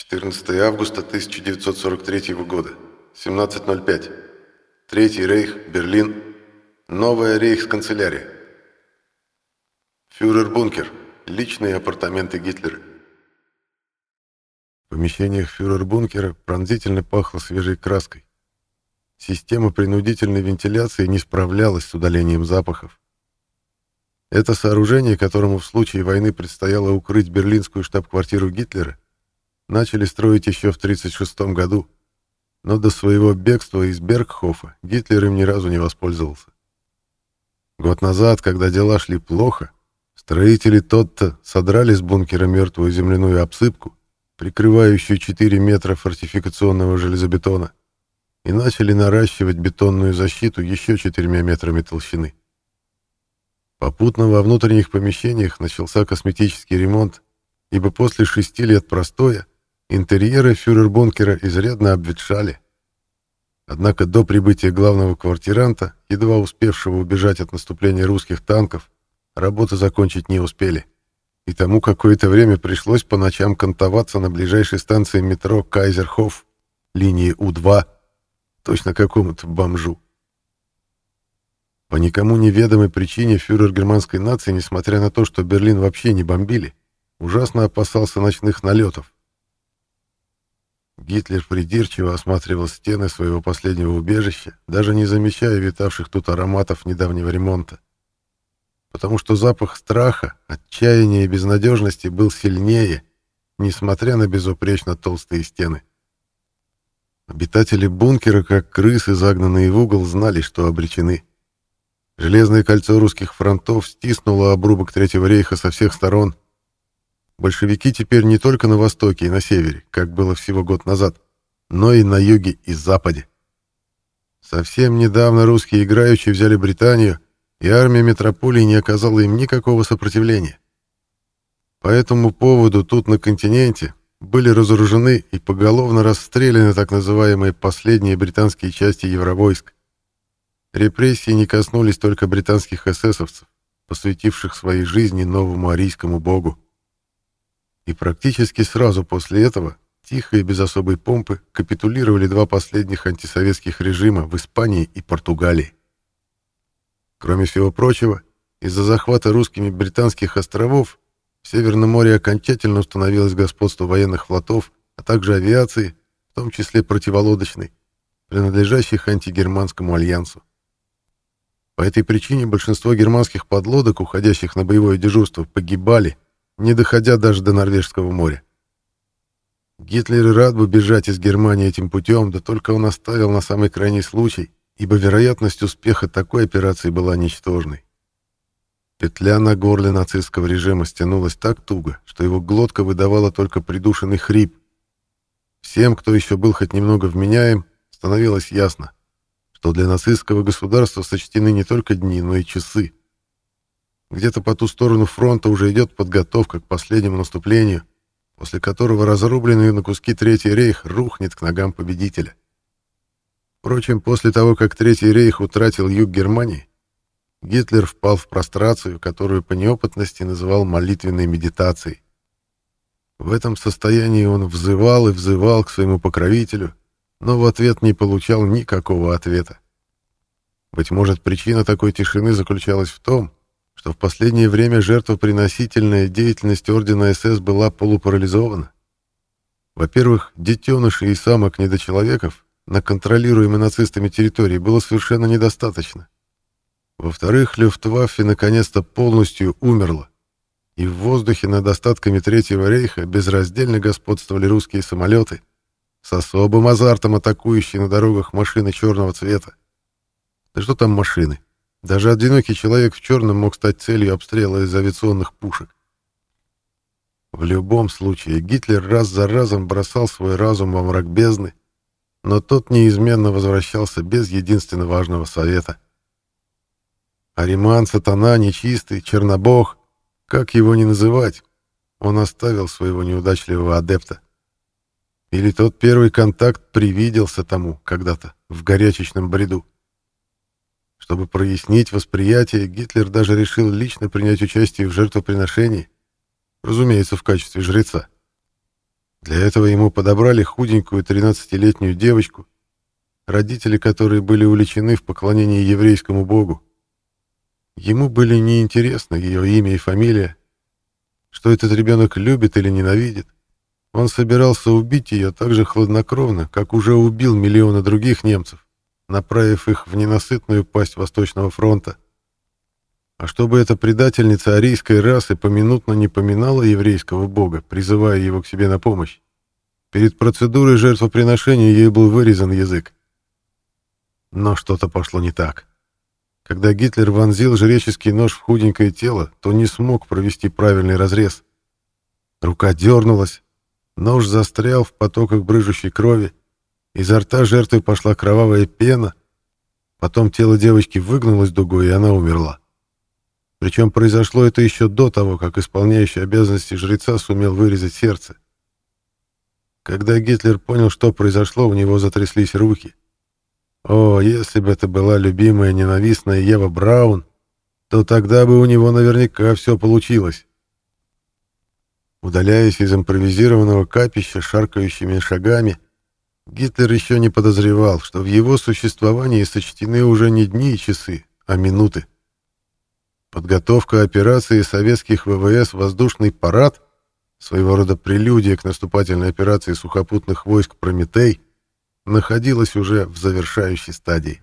14 августа 1943 года, 17.05. Третий рейх, Берлин. Новая рейхсканцелярия. Фюрер-бункер. Личные апартаменты Гитлера. В помещениях фюрер-бункера пронзительно пахло свежей краской. Система принудительной вентиляции не справлялась с удалением запахов. Это сооружение, которому в случае войны предстояло укрыть берлинскую штаб-квартиру Гитлера, начали строить еще в 1936 году, но до своего бегства из Бергхофа Гитлер им ни разу не воспользовался. Год назад, когда дела шли плохо, строители тот-то содрали с бункера мертвую земляную обсыпку, прикрывающую 4 метра фортификационного железобетона, и начали наращивать бетонную защиту еще 4 метрами толщины. Попутно во внутренних помещениях начался косметический ремонт, ибо после шести лет простоя интерьеры фюрер-бункера изрядно обветшали. Однако до прибытия главного квартиранта, едва успевшего убежать от наступления русских танков, работы закончить не успели. И тому какое-то время пришлось по ночам кантоваться на ближайшей станции метро Кайзерхоф, линии У-2, точно какому-то бомжу. По никому неведомой причине фюрер германской нации, несмотря на то, что Берлин вообще не бомбили, ужасно опасался ночных налетов. Гитлер придирчиво осматривал стены своего последнего убежища, даже не замечая витавших тут ароматов недавнего ремонта. Потому что запах страха, отчаяния и безнадежности был сильнее, несмотря на безупречно толстые стены. Обитатели бункера, как крысы, загнанные в угол, знали, что обречены. Железное кольцо русских фронтов стиснуло обрубок Третьего рейха со всех сторон. Большевики теперь не только на востоке и на севере, как было всего год назад, но и на юге и западе. Совсем недавно русские играющие взяли Британию, и армия метрополии не оказала им никакого сопротивления. По этому поводу тут на континенте были разоружены и поголовно расстреляны так называемые последние британские части евровойск. Репрессии не коснулись только британских эсэсовцев, посвятивших своей жизни новому арийскому богу. И практически сразу после этого, тихо и без особой помпы, капитулировали два последних антисоветских режима в Испании и Португалии. Кроме всего прочего, из-за захвата русскими британских островов в Северном море окончательно установилось господство военных флотов, а также авиации, в том числе противолодочной, принадлежащих антигерманскому альянсу. По этой причине большинство германских подлодок, уходящих на боевое дежурство, погибали, не доходя даже до Норвежского моря. Гитлер и рад бы бежать из Германии этим путем, да только он оставил на самый крайний случай, ибо вероятность успеха такой операции была ничтожной. Петля на горле нацистского режима стянулась так туго, что его глотка выдавала только придушенный хрип. Всем, кто еще был хоть немного вменяем, становилось ясно что для нацистского государства сочтены не только дни, но и часы. Где-то по ту сторону фронта уже идет подготовка к последнему наступлению, после которого разрубленный на куски Третий рейх рухнет к ногам победителя. Впрочем, после того, как Третий рейх утратил юг Германии, Гитлер впал в прострацию, которую по неопытности называл молитвенной медитацией. В этом состоянии он взывал и взывал к своему покровителю, но в ответ не получал никакого ответа. Быть может, причина такой тишины заключалась в том, что в последнее время жертвоприносительная деятельность Ордена СС была полупарализована. Во-первых, детенышей и самок недочеловеков на контролируемой нацистами территории было совершенно недостаточно. Во-вторых, Люфтваффе наконец-то полностью умерла, и в воздухе над остатками Третьего рейха безраздельно господствовали русские самолеты, с особым азартом атакующие на дорогах машины черного цвета. Да что там машины? Даже одинокий человек в черном мог стать целью обстрела из авиационных пушек. В любом случае, Гитлер раз за разом бросал свой разум во мрак бездны, но тот неизменно возвращался без единственно важного совета. Ариман, сатана, нечистый, чернобог, как его ни называть, он оставил своего неудачливого адепта. Или тот первый контакт привиделся тому когда-то в горячечном бреду. Чтобы прояснить восприятие, Гитлер даже решил лично принять участие в жертвоприношении, разумеется, в качестве жреца. Для этого ему подобрали худенькую 13-летнюю девочку, родители которой были увлечены в поклонении еврейскому богу. Ему были неинтересны ее имя и фамилия, что этот ребенок любит или ненавидит. Он собирался убить ее так же хладнокровно, как уже убил миллионы других немцев, направив их в ненасытную пасть Восточного фронта. А чтобы эта предательница арийской расы поминутно не поминала еврейского бога, призывая его к себе на помощь, перед процедурой жертвоприношения ей был вырезан язык. Но что-то пошло не так. Когда Гитлер вонзил жреческий нож в худенькое тело, то не смог провести правильный разрез. Рука дернулась, нож застрял в потоках брыжущей крови, изо рта жертвы пошла кровавая пена, потом тело девочки выгнулось дугой, и она умерла. Причем произошло это еще до того, как исполняющий обязанности жреца сумел вырезать сердце. Когда Гитлер понял, что произошло, у него затряслись руки. О, если бы это была любимая ненавистная Ева Браун, то тогда бы у него наверняка все получилось. Удаляясь из импровизированного капища шаркающими шагами, Гитлер еще не подозревал, что в его существовании сочтены уже не дни и часы, а минуты. Подготовка операции советских ВВС «Воздушный парад», своего рода прелюдия к наступательной операции сухопутных войск «Прометей», находилась уже в завершающей стадии.